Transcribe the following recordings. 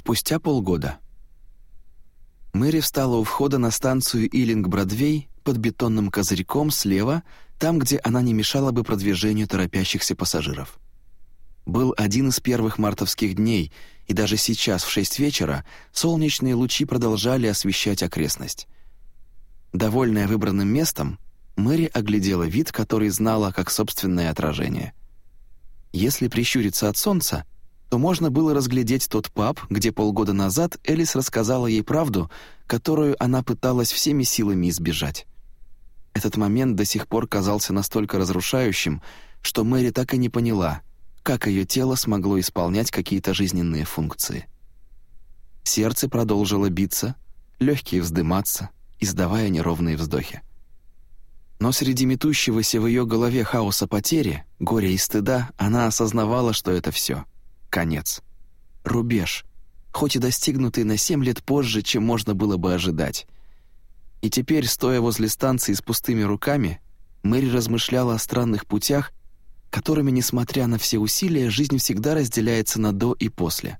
Спустя полгода. Мэри встала у входа на станцию Иллинг-Бродвей под бетонным козырьком слева, там, где она не мешала бы продвижению торопящихся пассажиров. Был один из первых мартовских дней, и даже сейчас, в шесть вечера, солнечные лучи продолжали освещать окрестность. Довольная выбранным местом, Мэри оглядела вид, который знала как собственное отражение. Если прищуриться от солнца, то можно было разглядеть тот паб, где полгода назад Элис рассказала ей правду, которую она пыталась всеми силами избежать. Этот момент до сих пор казался настолько разрушающим, что Мэри так и не поняла, как ее тело смогло исполнять какие-то жизненные функции. Сердце продолжило биться, легкие вздыматься, издавая неровные вздохи. Но среди метущегося в ее голове хаоса потери, горя и стыда, она осознавала, что это все. Конец. Рубеж, хоть и достигнутый на семь лет позже, чем можно было бы ожидать. И теперь, стоя возле станции с пустыми руками, Мэри размышляла о странных путях, которыми, несмотря на все усилия, жизнь всегда разделяется на «до» и «после».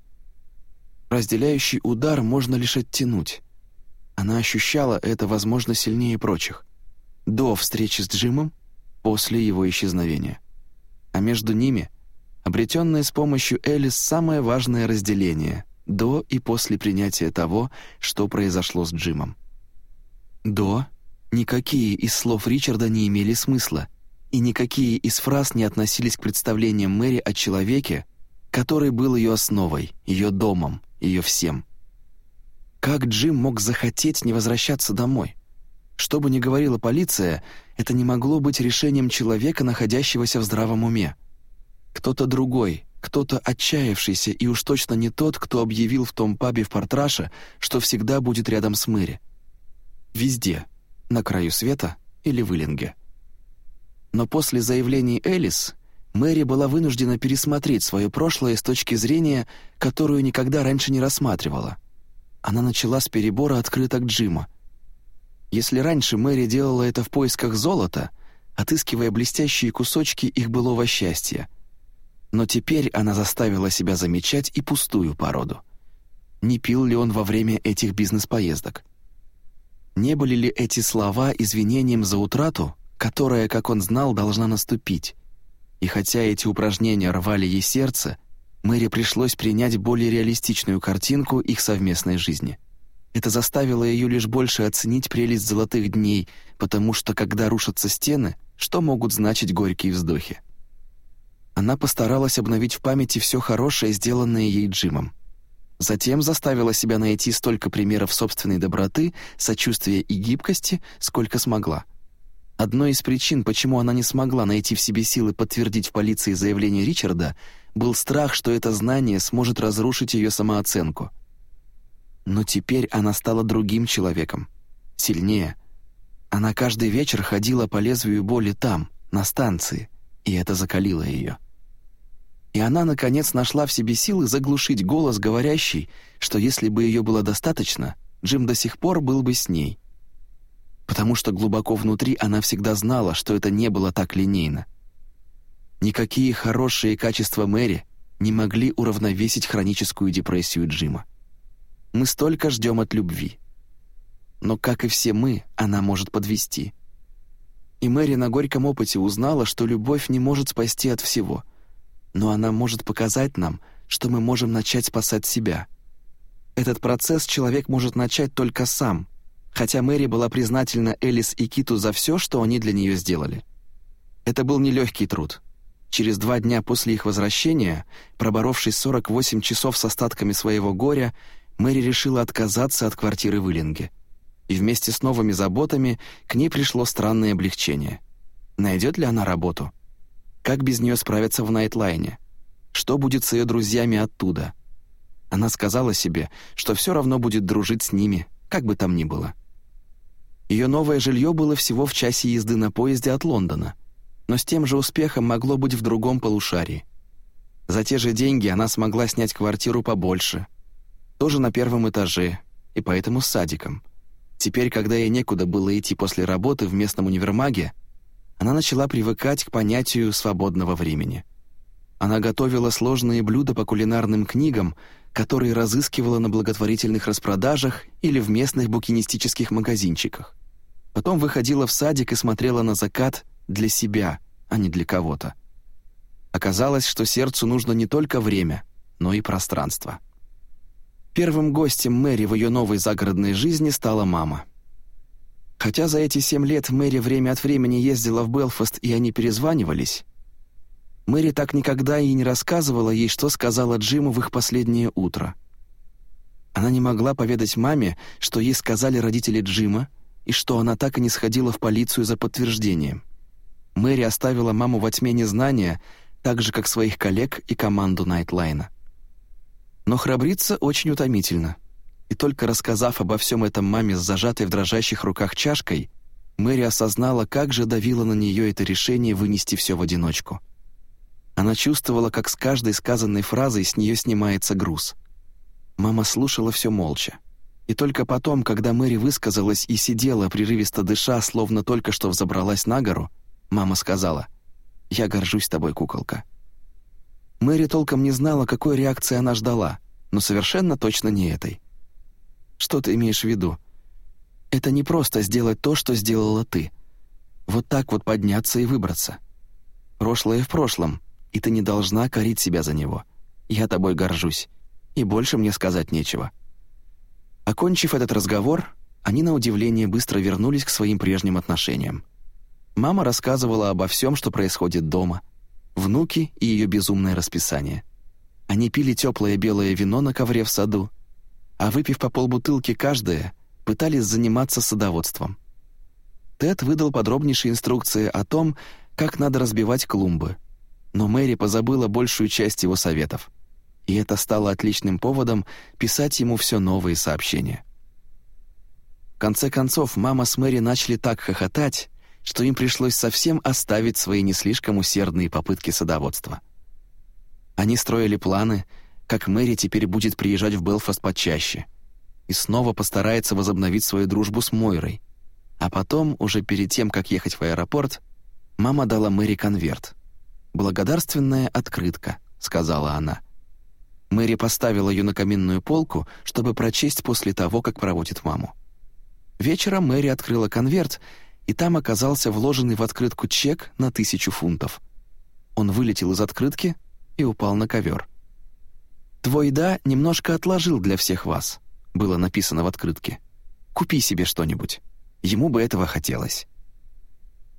Разделяющий удар можно лишь оттянуть. Она ощущала это, возможно, сильнее прочих до встречи с Джимом, после его исчезновения. А между ними — обретенное с помощью Элис самое важное разделение — до и после принятия того, что произошло с Джимом. До — никакие из слов Ричарда не имели смысла, и никакие из фраз не относились к представлениям Мэри о человеке, который был ее основой, ее домом, ее всем. Как Джим мог захотеть не возвращаться домой? Что бы ни говорила полиция, это не могло быть решением человека, находящегося в здравом уме. Кто-то другой, кто-то отчаявшийся и уж точно не тот, кто объявил в том пабе в Портраше, что всегда будет рядом с Мэри. Везде, на краю света или в Иллинге. Но после заявлений Элис Мэри была вынуждена пересмотреть свое прошлое с точки зрения, которую никогда раньше не рассматривала. Она начала с перебора открыток Джима — если раньше Мэри делала это в поисках золота, отыскивая блестящие кусочки их былого счастья, но теперь она заставила себя замечать и пустую породу. Не пил ли он во время этих бизнес-поездок? Не были ли эти слова извинением за утрату, которая, как он знал, должна наступить? И хотя эти упражнения рвали ей сердце, Мэри пришлось принять более реалистичную картинку их совместной жизни — это заставило ее лишь больше оценить прелесть золотых дней, потому что, когда рушатся стены, что могут значить горькие вздохи? Она постаралась обновить в памяти все хорошее, сделанное ей Джимом. Затем заставила себя найти столько примеров собственной доброты, сочувствия и гибкости, сколько смогла. Одной из причин, почему она не смогла найти в себе силы подтвердить в полиции заявление Ричарда, был страх, что это знание сможет разрушить ее самооценку — но теперь она стала другим человеком, сильнее. Она каждый вечер ходила по лезвию боли там, на станции, и это закалило ее. И она, наконец, нашла в себе силы заглушить голос, говорящий, что если бы ее было достаточно, Джим до сих пор был бы с ней. Потому что глубоко внутри она всегда знала, что это не было так линейно. Никакие хорошие качества Мэри не могли уравновесить хроническую депрессию Джима. Мы столько ждем от любви. Но, как и все мы, она может подвести. И Мэри на горьком опыте узнала, что любовь не может спасти от всего. Но она может показать нам, что мы можем начать спасать себя. Этот процесс человек может начать только сам, хотя Мэри была признательна Элис и Киту за все, что они для нее сделали. Это был нелегкий труд. Через два дня после их возвращения, проборовшись 48 часов с остатками своего горя, Мэри решила отказаться от квартиры в Иллинге. И вместе с новыми заботами к ней пришло странное облегчение. Найдет ли она работу? Как без нее справиться в Найтлайне? Что будет с ее друзьями оттуда? Она сказала себе, что все равно будет дружить с ними, как бы там ни было. Ее новое жилье было всего в часе езды на поезде от Лондона, но с тем же успехом могло быть в другом полушарии. За те же деньги она смогла снять квартиру побольше — тоже на первом этаже, и поэтому с садиком. Теперь, когда ей некуда было идти после работы в местном универмаге, она начала привыкать к понятию свободного времени. Она готовила сложные блюда по кулинарным книгам, которые разыскивала на благотворительных распродажах или в местных букинистических магазинчиках. Потом выходила в садик и смотрела на закат для себя, а не для кого-то. Оказалось, что сердцу нужно не только время, но и пространство. Первым гостем Мэри в ее новой загородной жизни стала мама. Хотя за эти семь лет Мэри время от времени ездила в Белфаст и они перезванивались, Мэри так никогда и не рассказывала ей, что сказала Джиму в их последнее утро. Она не могла поведать маме, что ей сказали родители Джима, и что она так и не сходила в полицию за подтверждением. Мэри оставила маму во тьме незнания, так же, как своих коллег и команду Найтлайна. Но храбриться очень утомительно. И только рассказав обо всем этом маме с зажатой в дрожащих руках чашкой, Мэри осознала, как же давило на нее это решение вынести все в одиночку. Она чувствовала, как с каждой сказанной фразой с нее снимается груз. Мама слушала все молча. И только потом, когда Мэри высказалась и сидела, прерывисто дыша, словно только что взобралась на гору, мама сказала, «Я горжусь тобой, куколка». Мэри толком не знала, какой реакции она ждала, но совершенно точно не этой. «Что ты имеешь в виду?» «Это не просто сделать то, что сделала ты. Вот так вот подняться и выбраться. Прошлое в прошлом, и ты не должна корить себя за него. Я тобой горжусь, и больше мне сказать нечего». Окончив этот разговор, они на удивление быстро вернулись к своим прежним отношениям. Мама рассказывала обо всем, что происходит дома — внуки и ее безумное расписание. Они пили теплое белое вино на ковре в саду, а выпив по полбутылки каждое, пытались заниматься садоводством. Тед выдал подробнейшие инструкции о том, как надо разбивать клумбы, но Мэри позабыла большую часть его советов, и это стало отличным поводом писать ему все новые сообщения. В конце концов, мама с Мэри начали так хохотать, что им пришлось совсем оставить свои не слишком усердные попытки садоводства. Они строили планы, как Мэри теперь будет приезжать в Белфаст почаще и снова постарается возобновить свою дружбу с Мойрой. А потом, уже перед тем, как ехать в аэропорт, мама дала Мэри конверт. «Благодарственная открытка», — сказала она. Мэри поставила ее на каминную полку, чтобы прочесть после того, как проводит маму. Вечером Мэри открыла конверт и там оказался вложенный в открытку чек на тысячу фунтов. Он вылетел из открытки и упал на ковер. «Твой «да» немножко отложил для всех вас», — было написано в открытке. «Купи себе что-нибудь. Ему бы этого хотелось».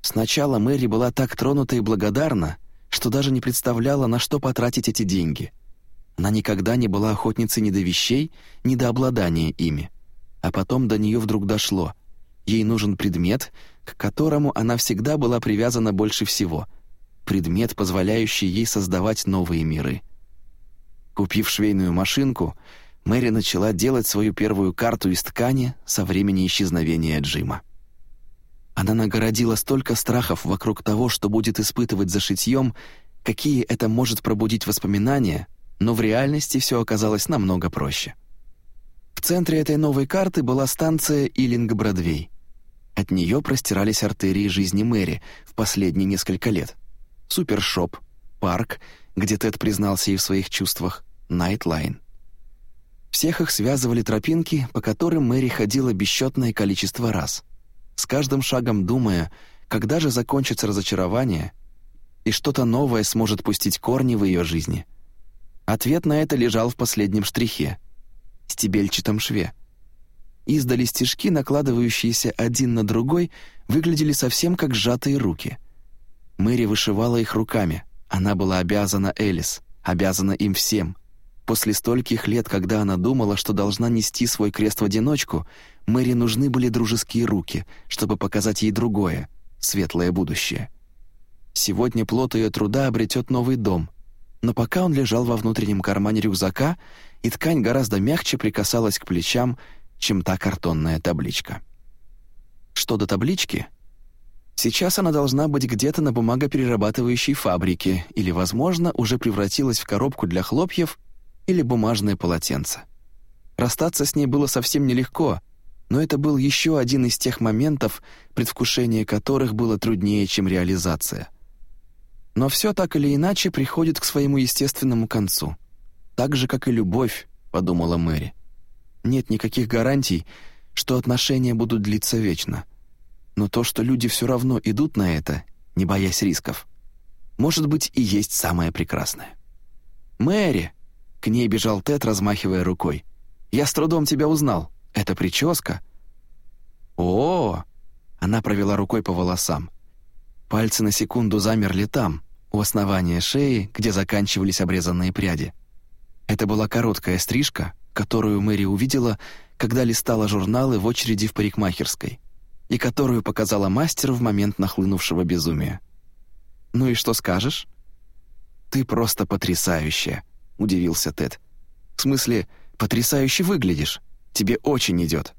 Сначала Мэри была так тронута и благодарна, что даже не представляла, на что потратить эти деньги. Она никогда не была охотницей ни до вещей, ни до обладания ими. А потом до нее вдруг дошло. Ей нужен предмет, к которому она всегда была привязана больше всего, предмет, позволяющий ей создавать новые миры. Купив швейную машинку, Мэри начала делать свою первую карту из ткани со времени исчезновения Джима. Она нагородила столько страхов вокруг того, что будет испытывать за шитьем, какие это может пробудить воспоминания, но в реальности все оказалось намного проще. В центре этой новой карты была станция Иллинг-Бродвей. От нее простирались артерии жизни Мэри в последние несколько лет. Супершоп, парк, где Тед признался ей в своих чувствах, Найтлайн. Всех их связывали тропинки, по которым Мэри ходила бесчетное количество раз, с каждым шагом думая, когда же закончится разочарование и что-то новое сможет пустить корни в ее жизни. Ответ на это лежал в последнем штрихе — стебельчатом шве — Издали стежки, накладывающиеся один на другой, выглядели совсем как сжатые руки. Мэри вышивала их руками. Она была обязана Элис, обязана им всем. После стольких лет, когда она думала, что должна нести свой крест в одиночку, Мэри нужны были дружеские руки, чтобы показать ей другое, светлое будущее. Сегодня плод ее труда обретет новый дом, но пока он лежал во внутреннем кармане рюкзака, и ткань гораздо мягче прикасалась к плечам, чем та картонная табличка. Что до таблички? Сейчас она должна быть где-то на бумагоперерабатывающей фабрике или, возможно, уже превратилась в коробку для хлопьев или бумажное полотенце. Расстаться с ней было совсем нелегко, но это был еще один из тех моментов, предвкушение которых было труднее, чем реализация. Но все так или иначе приходит к своему естественному концу, так же, как и любовь, подумала Мэри. «Нет никаких гарантий, что отношения будут длиться вечно. Но то, что люди все равно идут на это, не боясь рисков, может быть и есть самое прекрасное». «Мэри!» — к ней бежал Тед, размахивая рукой. «Я с трудом тебя узнал. Это прическа?» «О!» — она провела рукой по волосам. Пальцы на секунду замерли там, у основания шеи, где заканчивались обрезанные пряди. Это была короткая стрижка, которую Мэри увидела, когда листала журналы в очереди в парикмахерской, и которую показала мастеру в момент нахлынувшего безумия. «Ну и что скажешь?» «Ты просто потрясающая», — удивился Тед. «В смысле, потрясающе выглядишь. Тебе очень идет».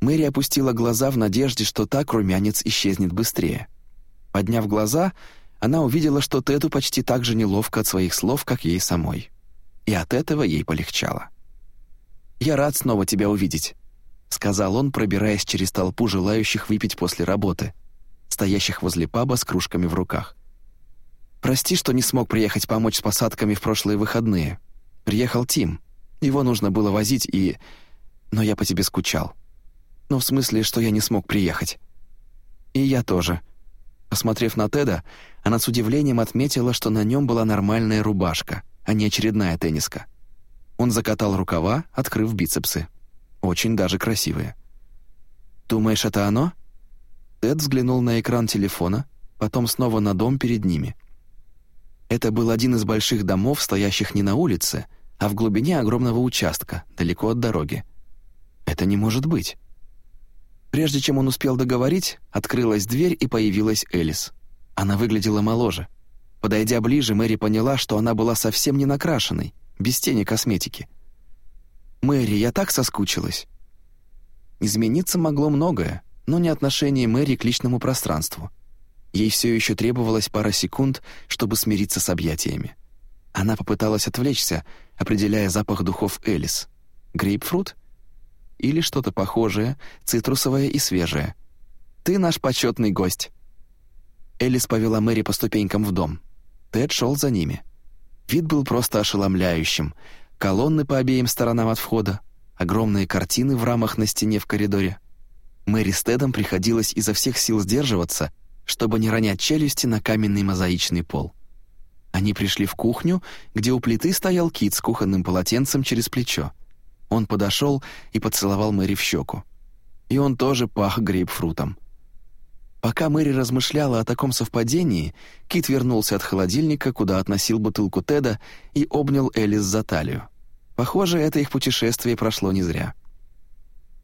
Мэри опустила глаза в надежде, что так румянец исчезнет быстрее. Подняв глаза, она увидела, что Теду почти так же неловко от своих слов, как ей самой. И от этого ей полегчало. «Я рад снова тебя увидеть», — сказал он, пробираясь через толпу желающих выпить после работы, стоящих возле паба с кружками в руках. «Прости, что не смог приехать помочь с посадками в прошлые выходные. Приехал Тим. Его нужно было возить и... Но я по тебе скучал. Ну, в смысле, что я не смог приехать. И я тоже». Посмотрев на Теда, она с удивлением отметила, что на нем была нормальная рубашка, а не очередная тенниска. Он закатал рукава, открыв бицепсы. Очень даже красивые. «Думаешь, это оно?» Тед взглянул на экран телефона, потом снова на дом перед ними. Это был один из больших домов, стоящих не на улице, а в глубине огромного участка, далеко от дороги. Это не может быть. Прежде чем он успел договорить, открылась дверь и появилась Элис. Она выглядела моложе. Подойдя ближе, Мэри поняла, что она была совсем не накрашенной, без тени косметики. «Мэри, я так соскучилась». Измениться могло многое, но не отношение Мэри к личному пространству. Ей все еще требовалось пара секунд, чтобы смириться с объятиями. Она попыталась отвлечься, определяя запах духов Элис. Грейпфрут? Или что-то похожее, цитрусовое и свежее. «Ты наш почетный гость». Элис повела Мэри по ступенькам в дом. Тед шел за ними. Вид был просто ошеломляющим. Колонны по обеим сторонам от входа, огромные картины в рамах на стене в коридоре. Мэри с Тедом приходилось изо всех сил сдерживаться, чтобы не ронять челюсти на каменный мозаичный пол. Они пришли в кухню, где у плиты стоял кит с кухонным полотенцем через плечо. Он подошел и поцеловал Мэри в щеку. И он тоже пах грейпфрутом. Пока Мэри размышляла о таком совпадении, Кит вернулся от холодильника, куда относил бутылку Теда, и обнял Элис за талию. Похоже, это их путешествие прошло не зря.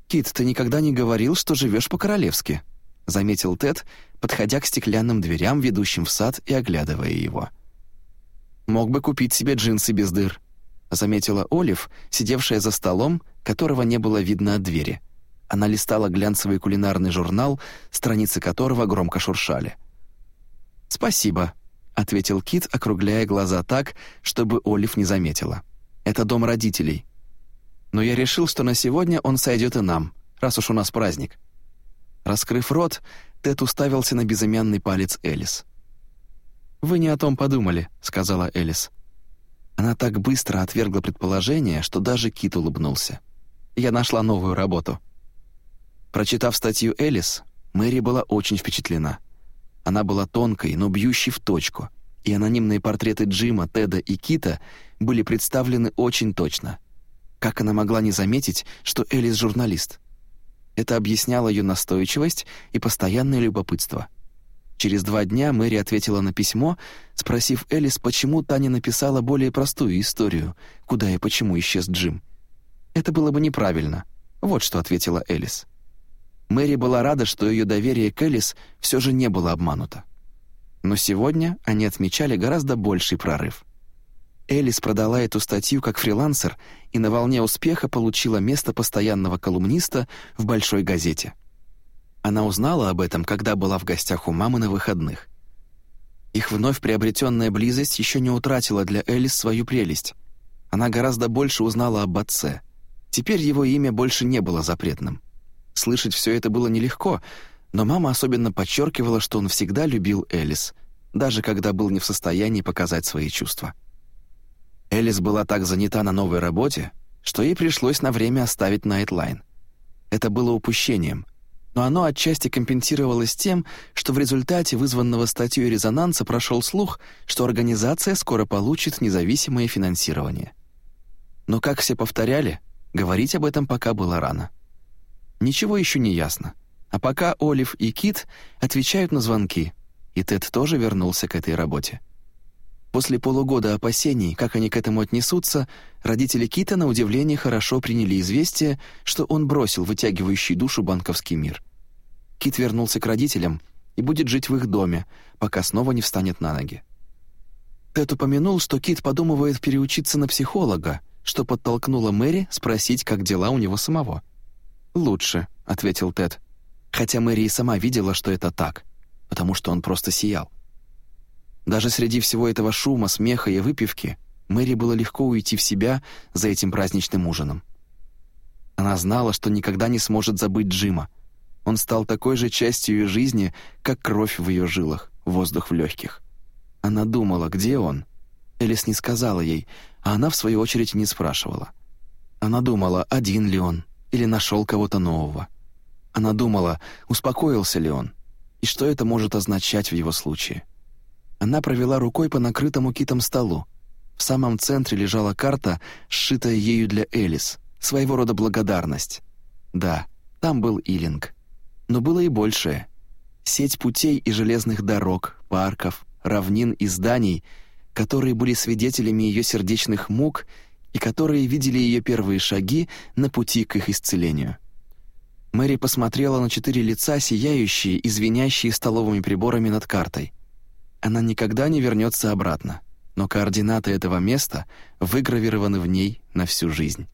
«Кит, ты никогда не говорил, что живешь по-королевски», — заметил Тед, подходя к стеклянным дверям, ведущим в сад, и оглядывая его. «Мог бы купить себе джинсы без дыр», — заметила Олив, сидевшая за столом, которого не было видно от двери — она листала глянцевый кулинарный журнал, страницы которого громко шуршали. «Спасибо», — ответил Кит, округляя глаза так, чтобы Олив не заметила. «Это дом родителей. Но я решил, что на сегодня он сойдет и нам, раз уж у нас праздник». Раскрыв рот, Тед уставился на безымянный палец Элис. «Вы не о том подумали», — сказала Элис. Она так быстро отвергла предположение, что даже Кит улыбнулся. «Я нашла новую работу». Прочитав статью Элис, Мэри была очень впечатлена. Она была тонкой, но бьющей в точку, и анонимные портреты Джима, Теда и Кита были представлены очень точно. Как она могла не заметить, что Элис журналист? Это объясняло ее настойчивость и постоянное любопытство. Через два дня Мэри ответила на письмо, спросив Элис, почему Таня написала более простую историю, куда и почему исчез Джим. «Это было бы неправильно», — вот что ответила Элис. Мэри была рада, что ее доверие к Элис все же не было обмануто. Но сегодня они отмечали гораздо больший прорыв. Элис продала эту статью как фрилансер и на волне успеха получила место постоянного колумниста в большой газете. Она узнала об этом, когда была в гостях у мамы на выходных. Их вновь приобретенная близость еще не утратила для Элис свою прелесть. Она гораздо больше узнала об отце. Теперь его имя больше не было запретным. Слышать все это было нелегко, но мама особенно подчеркивала, что он всегда любил Элис, даже когда был не в состоянии показать свои чувства. Элис была так занята на новой работе, что ей пришлось на время оставить Найтлайн. Это было упущением, но оно отчасти компенсировалось тем, что в результате вызванного статьей резонанса прошел слух, что организация скоро получит независимое финансирование. Но, как все повторяли, говорить об этом пока было рано. Ничего еще не ясно. А пока Олив и Кит отвечают на звонки, и Тед тоже вернулся к этой работе. После полугода опасений, как они к этому отнесутся, родители Кита на удивление хорошо приняли известие, что он бросил вытягивающий душу банковский мир. Кит вернулся к родителям и будет жить в их доме, пока снова не встанет на ноги. Тед упомянул, что Кит подумывает переучиться на психолога, что подтолкнуло Мэри спросить, как дела у него самого. «Лучше», — ответил Тед, хотя Мэри и сама видела, что это так, потому что он просто сиял. Даже среди всего этого шума, смеха и выпивки Мэри было легко уйти в себя за этим праздничным ужином. Она знала, что никогда не сможет забыть Джима. Он стал такой же частью ее жизни, как кровь в ее жилах, воздух в легких. Она думала, где он. Элис не сказала ей, а она, в свою очередь, не спрашивала. Она думала, один ли он, или нашел кого-то нового. Она думала, успокоился ли он, и что это может означать в его случае. Она провела рукой по накрытому китом столу. В самом центре лежала карта, сшитая ею для Элис, своего рода благодарность. Да, там был Илинг. Но было и большее. Сеть путей и железных дорог, парков, равнин и зданий, которые были свидетелями ее сердечных мук и которые видели ее первые шаги на пути к их исцелению. Мэри посмотрела на четыре лица, сияющие и звенящие столовыми приборами над картой — она никогда не вернется обратно, но координаты этого места выгравированы в ней на всю жизнь.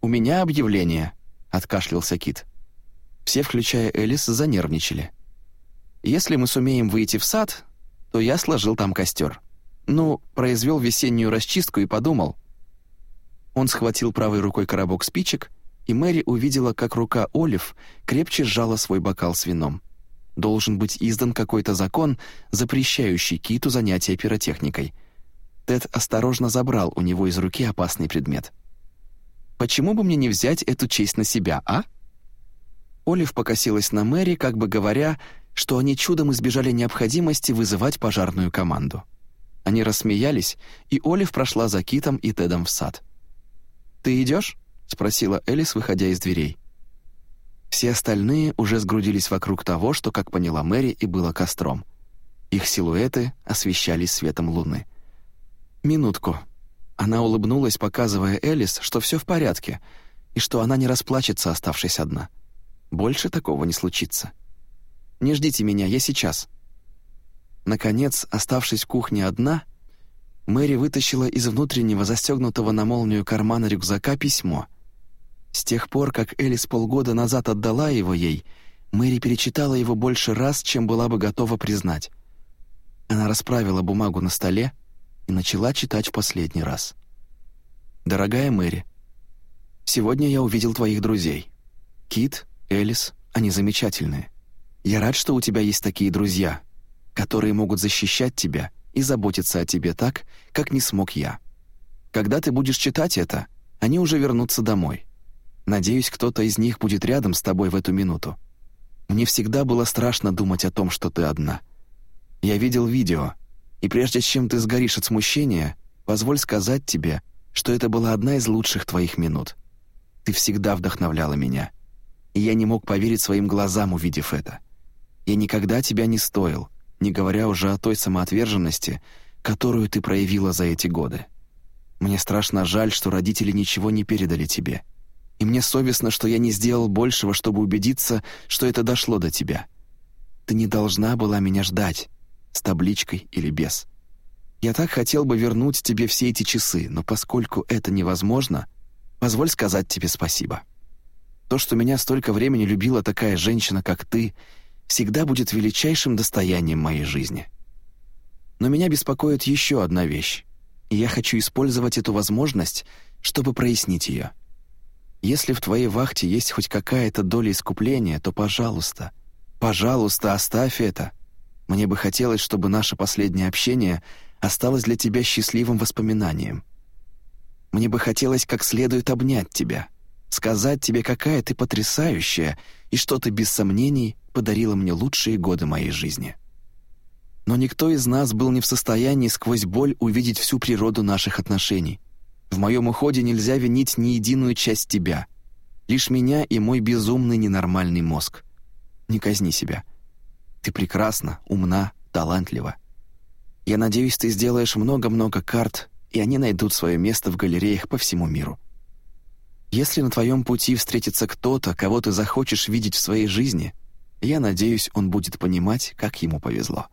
«У меня объявление», — откашлялся Кит. Все, включая Элис, занервничали. «Если мы сумеем выйти в сад, то я сложил там костер. Ну, произвел весеннюю расчистку и подумал». Он схватил правой рукой коробок спичек, и Мэри увидела, как рука Олив крепче сжала свой бокал с вином должен быть издан какой-то закон, запрещающий Киту занятия пиротехникой. Тед осторожно забрал у него из руки опасный предмет. «Почему бы мне не взять эту честь на себя, а?» Олив покосилась на Мэри, как бы говоря, что они чудом избежали необходимости вызывать пожарную команду. Они рассмеялись, и Олив прошла за Китом и Тедом в сад. «Ты идешь?» — спросила Элис, выходя из дверей. Все остальные уже сгрудились вокруг того, что, как поняла Мэри, и было костром. Их силуэты освещались светом луны. «Минутку». Она улыбнулась, показывая Элис, что все в порядке, и что она не расплачется, оставшись одна. Больше такого не случится. «Не ждите меня, я сейчас». Наконец, оставшись в кухне одна, Мэри вытащила из внутреннего застегнутого на молнию кармана рюкзака письмо — с тех пор, как Элис полгода назад отдала его ей, Мэри перечитала его больше раз, чем была бы готова признать. Она расправила бумагу на столе и начала читать в последний раз. «Дорогая Мэри, сегодня я увидел твоих друзей. Кит, Элис, они замечательные. Я рад, что у тебя есть такие друзья, которые могут защищать тебя и заботиться о тебе так, как не смог я. Когда ты будешь читать это, они уже вернутся домой. Надеюсь, кто-то из них будет рядом с тобой в эту минуту. Мне всегда было страшно думать о том, что ты одна. Я видел видео, и прежде чем ты сгоришь от смущения, позволь сказать тебе, что это была одна из лучших твоих минут. Ты всегда вдохновляла меня, и я не мог поверить своим глазам, увидев это. Я никогда тебя не стоил, не говоря уже о той самоотверженности, которую ты проявила за эти годы. Мне страшно жаль, что родители ничего не передали тебе — и мне совестно, что я не сделал большего, чтобы убедиться, что это дошло до тебя. Ты не должна была меня ждать, с табличкой или без. Я так хотел бы вернуть тебе все эти часы, но поскольку это невозможно, позволь сказать тебе спасибо. То, что меня столько времени любила такая женщина, как ты, всегда будет величайшим достоянием моей жизни. Но меня беспокоит еще одна вещь, и я хочу использовать эту возможность, чтобы прояснить ее. Если в твоей вахте есть хоть какая-то доля искупления, то, пожалуйста, пожалуйста, оставь это. Мне бы хотелось, чтобы наше последнее общение осталось для тебя счастливым воспоминанием. Мне бы хотелось как следует обнять тебя, сказать тебе, какая ты потрясающая и что ты без сомнений подарила мне лучшие годы моей жизни. Но никто из нас был не в состоянии сквозь боль увидеть всю природу наших отношений. В моем уходе нельзя винить ни единую часть тебя, лишь меня и мой безумный ненормальный мозг. Не казни себя. Ты прекрасна, умна, талантлива. Я надеюсь, ты сделаешь много-много карт, и они найдут свое место в галереях по всему миру. Если на твоем пути встретится кто-то, кого ты захочешь видеть в своей жизни, я надеюсь, он будет понимать, как ему повезло.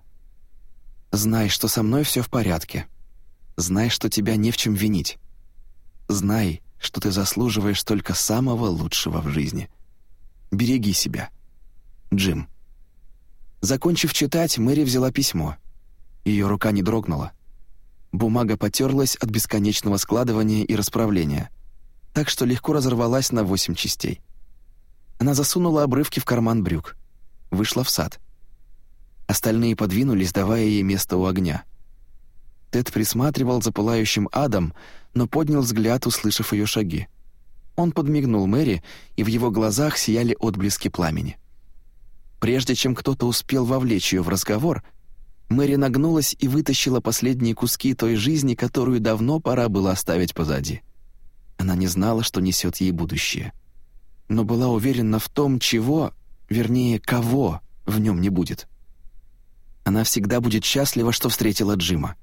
Знай, что со мной все в порядке. Знай, что тебя не в чем винить. Знай, что ты заслуживаешь только самого лучшего в жизни. Береги себя. Джим. Закончив читать, Мэри взяла письмо. Ее рука не дрогнула. Бумага потерлась от бесконечного складывания и расправления, так что легко разорвалась на восемь частей. Она засунула обрывки в карман брюк. Вышла в сад. Остальные подвинулись, давая ей место у огня. Тед присматривал за пылающим адом, но поднял взгляд, услышав ее шаги. Он подмигнул Мэри, и в его глазах сияли отблески пламени. Прежде чем кто-то успел вовлечь ее в разговор, Мэри нагнулась и вытащила последние куски той жизни, которую давно пора было оставить позади. Она не знала, что несет ей будущее. Но была уверена в том, чего, вернее, кого в нем не будет. Она всегда будет счастлива, что встретила Джима.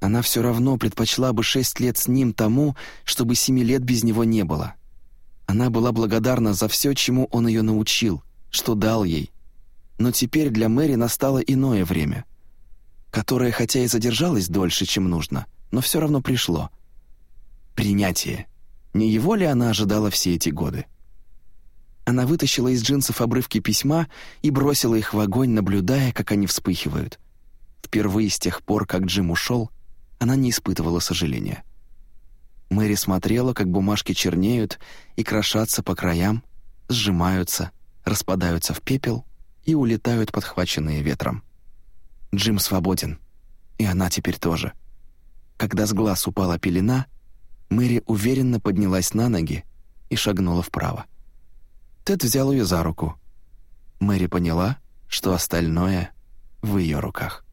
Она все равно предпочла бы шесть лет с ним тому, чтобы семи лет без него не было. Она была благодарна за все, чему он ее научил, что дал ей. Но теперь для Мэри настало иное время — которое хотя и задержалось дольше, чем нужно, но все равно пришло. Принятие. Не его ли она ожидала все эти годы? Она вытащила из джинсов обрывки письма и бросила их в огонь, наблюдая, как они вспыхивают. Впервые с тех пор, как Джим ушел, она не испытывала сожаления. Мэри смотрела, как бумажки чернеют и крошатся по краям, сжимаются, распадаются в пепел и улетают, подхваченные ветром. Джим свободен. И она теперь тоже. Когда с глаз упала пелена, Мэри уверенно поднялась на ноги и шагнула вправо. Тед взял ее за руку. Мэри поняла, что остальное в ее руках.